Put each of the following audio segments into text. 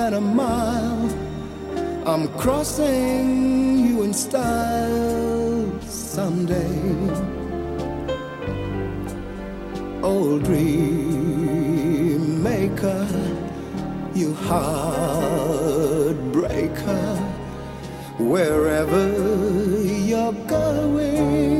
than a mile. I'm crossing you in style someday. Old dream maker, you heartbreaker, wherever you're going,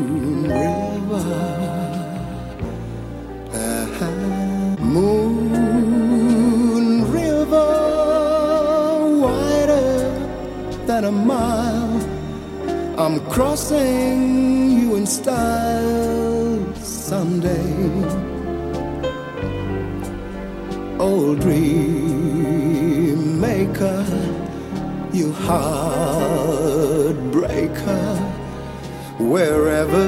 than a mile. I'm crossing you in style someday. Old dream maker, you heartbreaker, wherever